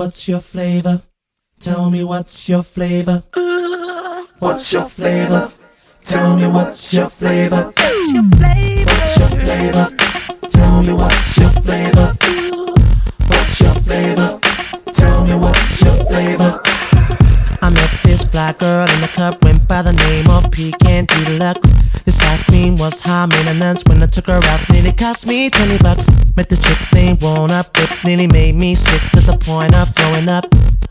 What's your flavor? Tell me what's your flavor? What's your flavor? Tell me what's your flavor? What's your flavor? What's your flavor? Tell me what's your flavor? What's your flavor? Tell me what's your flavor? I met this fly girl in the club, went by the name of Pecan Deluxe. This ice cream was high maintenance when I took her out, nearly cost me 20 bucks. Met the chick named Won't Up, it nearly made me sick to the point of throwing up.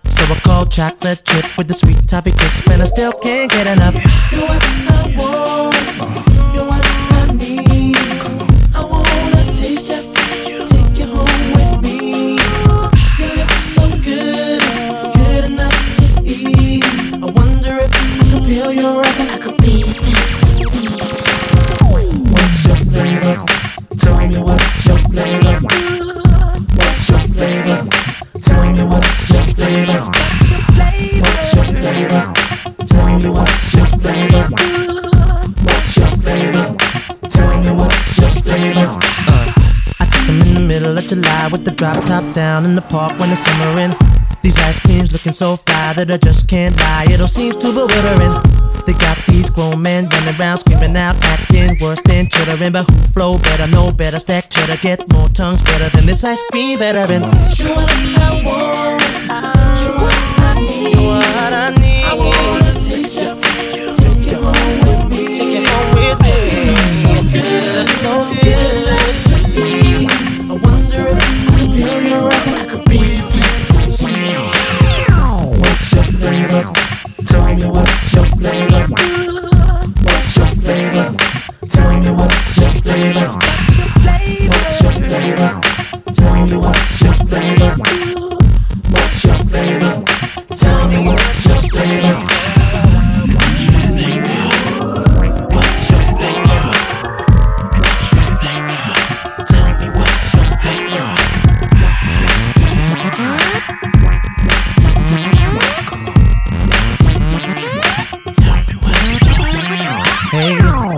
So I called chocolate chip with the sweet toffee crisp, and I still can't get enough. You're what I want, What's your flavor? Tell me what's your flavor? What's your flavor? Tell me what's your flavor? I took them in the middle of July with the drop top down in the park when it's summering. These ice creams looking so fly that I just can't lie. It all seems too bewildering. They got these grown men running around screaming out, acting worse than chittering. But who flow better, know better, stack cheddar, get more tongues better than this ice cream veteran. You what I want,